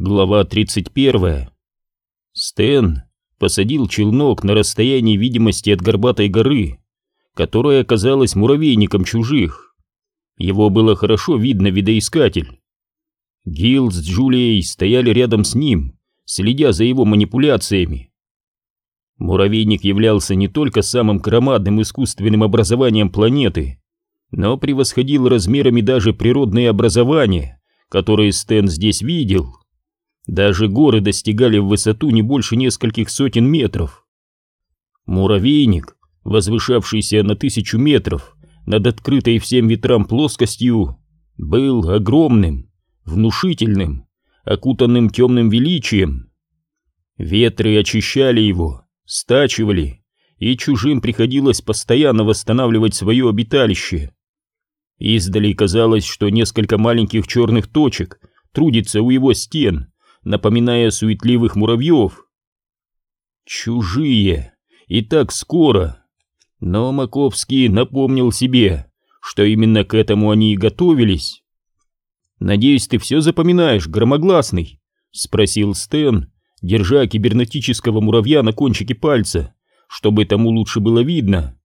Глава 31. Стэн посадил челнок на расстоянии видимости от горбатой горы, которая оказалась муравейником чужих. Его было хорошо видно видоискатель. Гил с Джулией стояли рядом с ним, следя за его манипуляциями. Муравейник являлся не только самым громадным искусственным образованием планеты, но превосходил размерами даже природные образования, которые Стэн здесь видел. Даже горы достигали в высоту не больше нескольких сотен метров. Муравейник, возвышавшийся на тысячу метров над открытой всем ветрам плоскостью, был огромным, внушительным, окутанным темным величием. Ветры очищали его, стачивали, и чужим приходилось постоянно восстанавливать свое обиталище. Издали казалось, что несколько маленьких черных точек трудится у его стен, напоминая суетливых муравьев. Чужие, и так скоро. Но Маковский напомнил себе, что именно к этому они и готовились. «Надеюсь, ты все запоминаешь, громогласный?» — спросил Стэн, держа кибернетического муравья на кончике пальца, чтобы тому лучше было видно.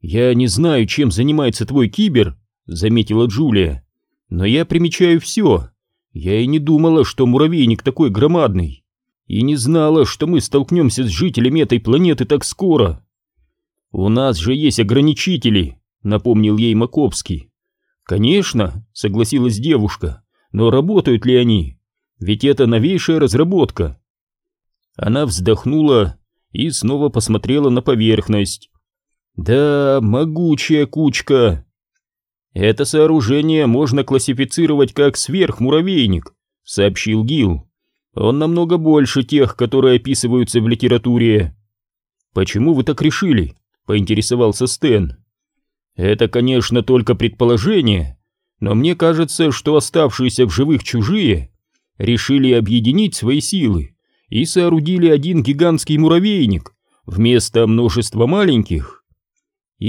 «Я не знаю, чем занимается твой кибер», — заметила Джулия, — «но я примечаю все. Я и не думала, что муравейник такой громадный. И не знала, что мы столкнемся с жителями этой планеты так скоро. У нас же есть ограничители, напомнил ей Маковский. Конечно, согласилась девушка, но работают ли они? Ведь это новейшая разработка. Она вздохнула и снова посмотрела на поверхность. Да, могучая кучка. «Это сооружение можно классифицировать как сверхмуравейник», — сообщил Гил. «Он намного больше тех, которые описываются в литературе». «Почему вы так решили?» — поинтересовался Стэн. «Это, конечно, только предположение, но мне кажется, что оставшиеся в живых чужие решили объединить свои силы и соорудили один гигантский муравейник вместо множества маленьких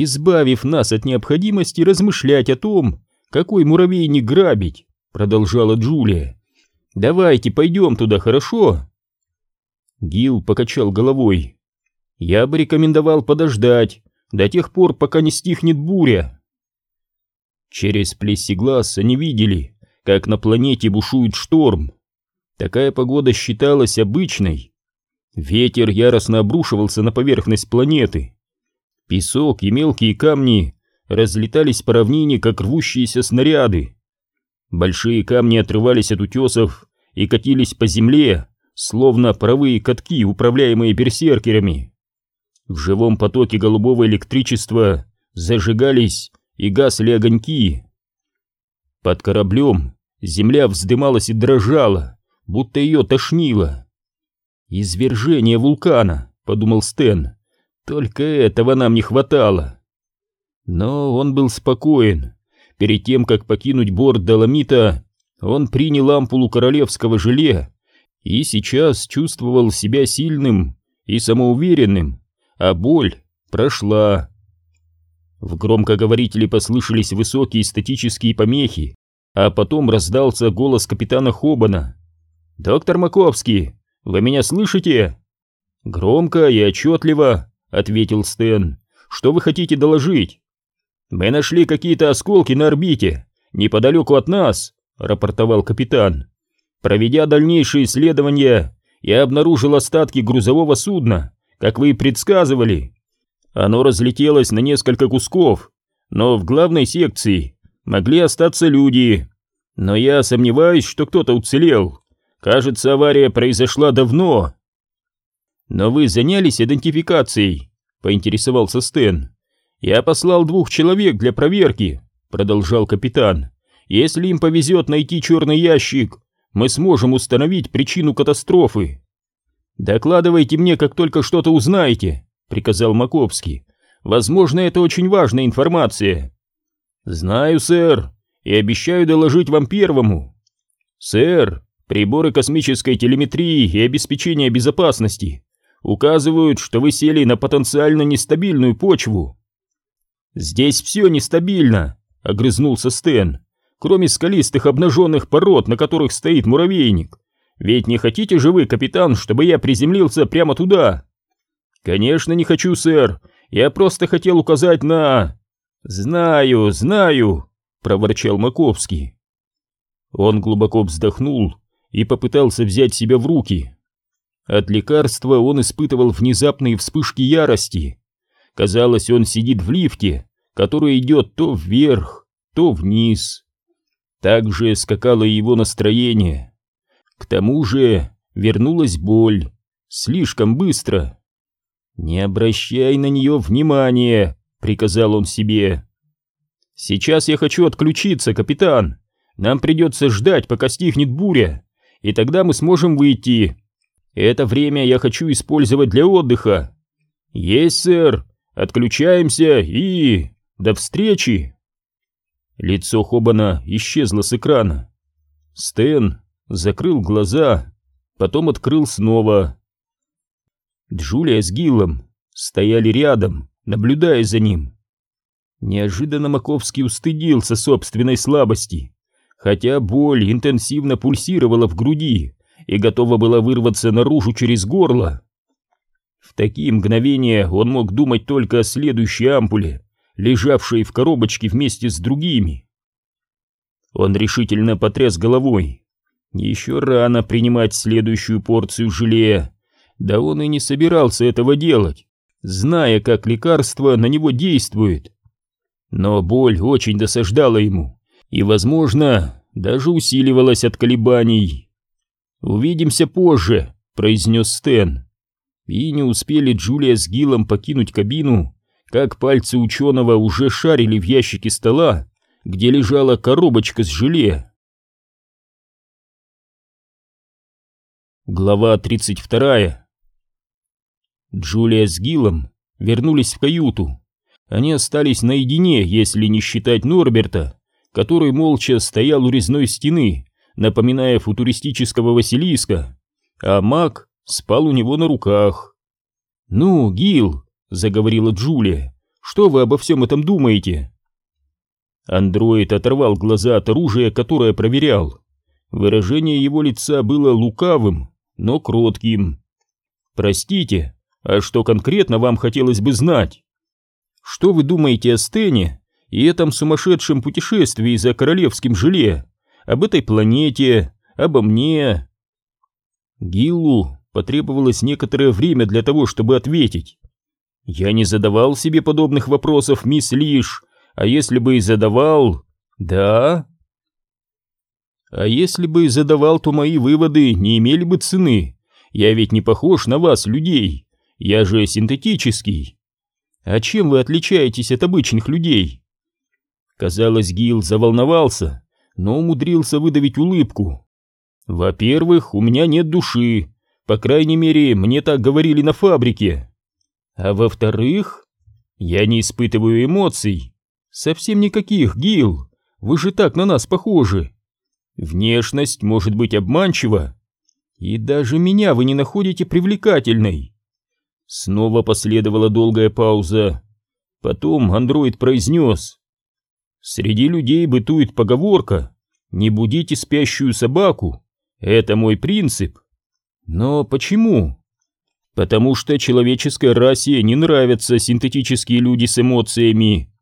избавив нас от необходимости размышлять о том, какой муравейник грабить, продолжала Джулия. Давайте пойдем туда, хорошо? Гил покачал головой. Я бы рекомендовал подождать до тех пор, пока не стихнет буря. Через плексиглаз они видели, как на планете бушует шторм. Такая погода считалась обычной. Ветер яростно обрушивался на поверхность планеты, Песок и мелкие камни разлетались по равнине, как рвущиеся снаряды. Большие камни отрывались от утесов и катились по земле, словно паровые катки, управляемые берсеркерами. В живом потоке голубого электричества зажигались и гасли огоньки. Под кораблем земля вздымалась и дрожала, будто ее тошнило. «Извержение вулкана», — подумал Стэн. Только этого нам не хватало. Но он был спокоен. Перед тем, как покинуть борт Доломита, он принял ампулу королевского желе и сейчас чувствовал себя сильным и самоуверенным, а боль прошла. В громкоговорителе послышались высокие статические помехи, а потом раздался голос капитана Хобана. «Доктор Маковский, вы меня слышите?» Громко и отчетливо ответил Стэн. «Что вы хотите доложить?» «Мы нашли какие-то осколки на орбите, неподалеку от нас», — рапортовал капитан. «Проведя дальнейшие исследования, я обнаружил остатки грузового судна, как вы и предсказывали. Оно разлетелось на несколько кусков, но в главной секции могли остаться люди. Но я сомневаюсь, что кто-то уцелел. Кажется, авария произошла давно, «Но вы занялись идентификацией?» — поинтересовался Стэн. «Я послал двух человек для проверки», — продолжал капитан. «Если им повезет найти черный ящик, мы сможем установить причину катастрофы». «Докладывайте мне, как только что-то узнаете», — приказал Маковский. «Возможно, это очень важная информация». «Знаю, сэр, и обещаю доложить вам первому». «Сэр, приборы космической телеметрии и обеспечения безопасности указывают, что вы сели на потенциально нестабильную почву. Здесь все нестабильно, огрызнулся Стэн. Кроме скалистых обнаженных пород, на которых стоит муравейник, Ведь не хотите же вы, капитан, чтобы я приземлился прямо туда? Конечно, не хочу, сэр. Я просто хотел указать на... Знаю, знаю, проворчал Маковский. Он глубоко вздохнул и попытался взять себя в руки. От лекарства он испытывал внезапные вспышки ярости. Казалось, он сидит в лифте, который идет то вверх, то вниз. Так же скакало его настроение. К тому же вернулась боль. Слишком быстро. «Не обращай на нее внимания», — приказал он себе. «Сейчас я хочу отключиться, капитан. Нам придется ждать, пока стихнет буря, и тогда мы сможем выйти. Это время я хочу использовать для отдыха. Есть, сэр. Отключаемся и... До встречи!» Лицо Хобана исчезло с экрана. Стэн закрыл глаза, потом открыл снова. Джулия с Гиллом стояли рядом, наблюдая за ним. Неожиданно Маковский устыдился собственной слабости, хотя боль интенсивно пульсировала в груди и готова была вырваться наружу через горло. В такие мгновения он мог думать только о следующей ампуле, лежавшей в коробочке вместе с другими. Он решительно потряс головой. Еще рано принимать следующую порцию желе. Да он и не собирался этого делать, зная, как лекарство на него действует. Но боль очень досаждала ему и, возможно, даже усиливалась от колебаний. «Увидимся позже», — произнес Стэн. И не успели Джулия с Гиллом покинуть кабину, как пальцы ученого уже шарили в ящике стола, где лежала коробочка с желе. Глава 32 Джулия с Гиллом вернулись в каюту. Они остались наедине, если не считать Норберта, который молча стоял у резной стены, напоминая футуристического Василиска, а маг спал у него на руках. «Ну, Гил», — заговорила Джулия, — «что вы обо всем этом думаете?» Андроид оторвал глаза от оружия, которое проверял. Выражение его лица было лукавым, но кротким. «Простите, а что конкретно вам хотелось бы знать? Что вы думаете о Стене и этом сумасшедшем путешествии за королевским желе, об этой планете, обо мне?» Гиллу Потребовалось некоторое время для того, чтобы ответить. Я не задавал себе подобных вопросов, мисс Лиш, а если бы и задавал... Да? А если бы и задавал, то мои выводы не имели бы цены. Я ведь не похож на вас, людей. Я же синтетический. А чем вы отличаетесь от обычных людей? Казалось, Гил заволновался, но умудрился выдавить улыбку. Во-первых, у меня нет души, по крайней мере, мне так говорили на фабрике. А во-вторых, я не испытываю эмоций. Совсем никаких, Гил. Вы же так на нас похожи. Внешность может быть обманчива. И даже меня вы не находите привлекательной. Снова последовала долгая пауза. Потом андроид произнес. Среди людей бытует поговорка «Не будите спящую собаку». Это мой принцип. Но почему? Потому что человеческой расе не нравятся синтетические люди с эмоциями.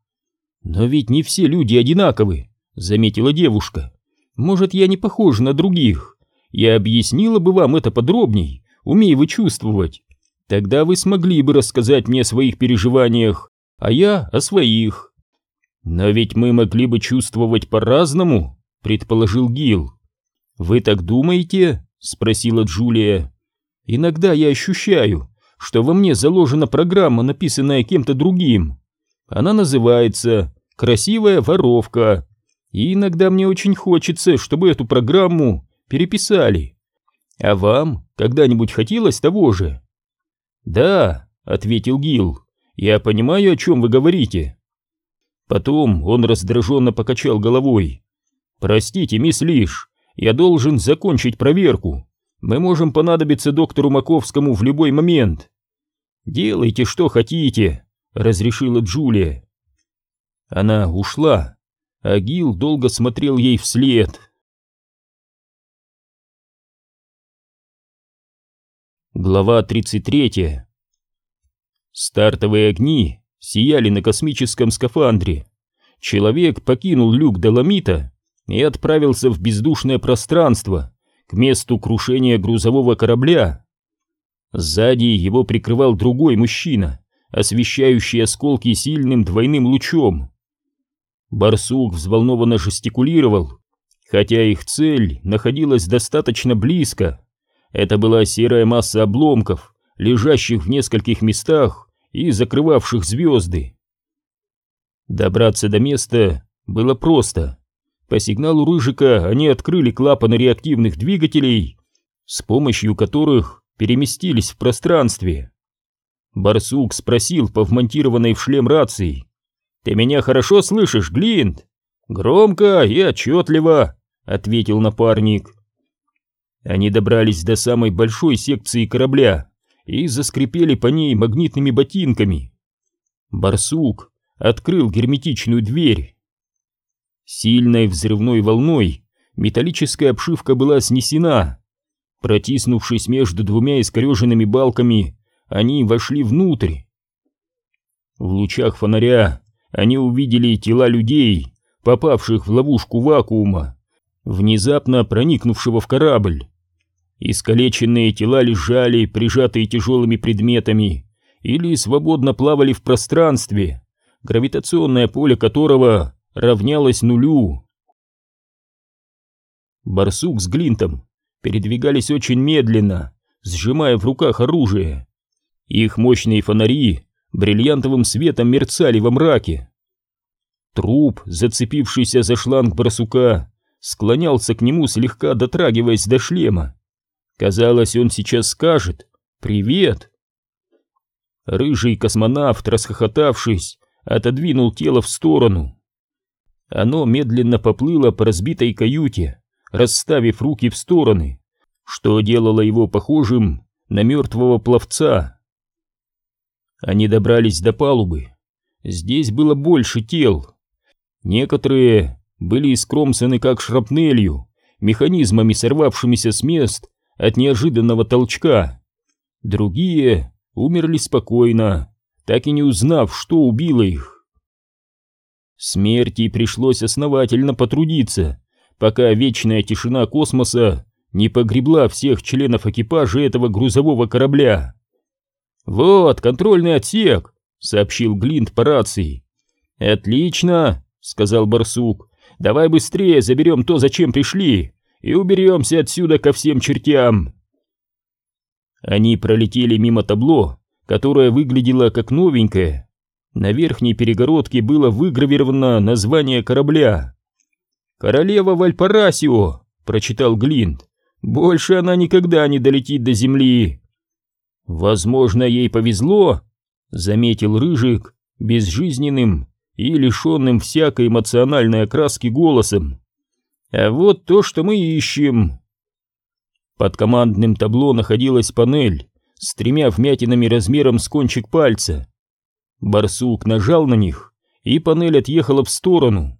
Но ведь не все люди одинаковы, заметила девушка. Может, я не похожа на других. Я объяснила бы вам это подробней, умея вы чувствовать. Тогда вы смогли бы рассказать мне о своих переживаниях, а я о своих. Но ведь мы могли бы чувствовать по-разному, предположил Гил. Вы так думаете? Спросила Джулия. Иногда я ощущаю, что во мне заложена программа, написанная кем-то другим. Она называется «Красивая воровка». И иногда мне очень хочется, чтобы эту программу переписали. А вам когда-нибудь хотелось того же? Да, ответил Гил. Я понимаю, о чем вы говорите. Потом он раздраженно покачал головой. Простите, мисс Лиш, я должен закончить проверку. Мы можем понадобиться доктору Маковскому в любой момент. Делайте, что хотите, разрешила Джулия. Она ушла, а Гил долго смотрел ей вслед. Глава 33. Стартовые огни сияли на космическом скафандре. Человек покинул люк Доломита и отправился в бездушное пространство, к месту крушения грузового корабля. Сзади его прикрывал другой мужчина, освещающий осколки сильным двойным лучом. Барсук взволнованно жестикулировал, хотя их цель находилась достаточно близко. Это была серая масса обломков, лежащих в нескольких местах и закрывавших звезды. Добраться до места было просто. По сигналу Рыжика они открыли клапаны реактивных двигателей, с помощью которых переместились в пространстве. Барсук спросил по вмонтированной в шлем рации. «Ты меня хорошо слышишь, Глинт?» «Громко и отчетливо», — ответил напарник. Они добрались до самой большой секции корабля и заскрипели по ней магнитными ботинками. Барсук открыл герметичную дверь. Сильной взрывной волной металлическая обшивка была снесена. Протиснувшись между двумя искореженными балками, они вошли внутрь. В лучах фонаря они увидели тела людей, попавших в ловушку вакуума, внезапно проникнувшего в корабль. Искалеченные тела лежали, прижатые тяжелыми предметами, или свободно плавали в пространстве, гравитационное поле которого равнялось нулю. Барсук с Глинтом передвигались очень медленно, сжимая в руках оружие. Их мощные фонари бриллиантовым светом мерцали во мраке. Труп, зацепившийся за шланг барсука, склонялся к нему, слегка дотрагиваясь до шлема. Казалось, он сейчас скажет «Привет!». Рыжий космонавт, расхохотавшись, отодвинул тело в сторону. Оно медленно поплыло по разбитой каюте, расставив руки в стороны, что делало его похожим на мертвого пловца. Они добрались до палубы. Здесь было больше тел. Некоторые были искромсаны как шрапнелью, механизмами, сорвавшимися с мест от неожиданного толчка. Другие умерли спокойно, так и не узнав, что убило их. Смерти пришлось основательно потрудиться, пока вечная тишина космоса не погребла всех членов экипажа этого грузового корабля. «Вот, контрольный отсек», — сообщил Глинт по рации. «Отлично», — сказал барсук. «Давай быстрее заберем то, зачем пришли и уберемся отсюда ко всем чертям. Они пролетели мимо табло, которое выглядело как новенькое. На верхней перегородке было выгравировано название корабля. «Королева Вальпарасио», — прочитал Глинт. «Больше она никогда не долетит до земли». «Возможно, ей повезло», — заметил Рыжик безжизненным и лишенным всякой эмоциональной окраски голосом. А вот то, что мы ищем. Под командным табло находилась панель с тремя вмятинами размером с кончик пальца. Барсук нажал на них, и панель отъехала в сторону.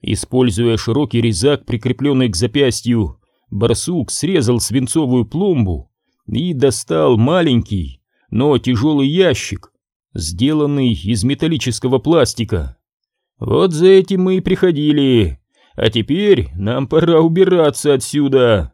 Используя широкий резак, прикрепленный к запястью, барсук срезал свинцовую пломбу и достал маленький, но тяжелый ящик, сделанный из металлического пластика. Вот за этим мы и приходили. А теперь нам пора убираться отсюда.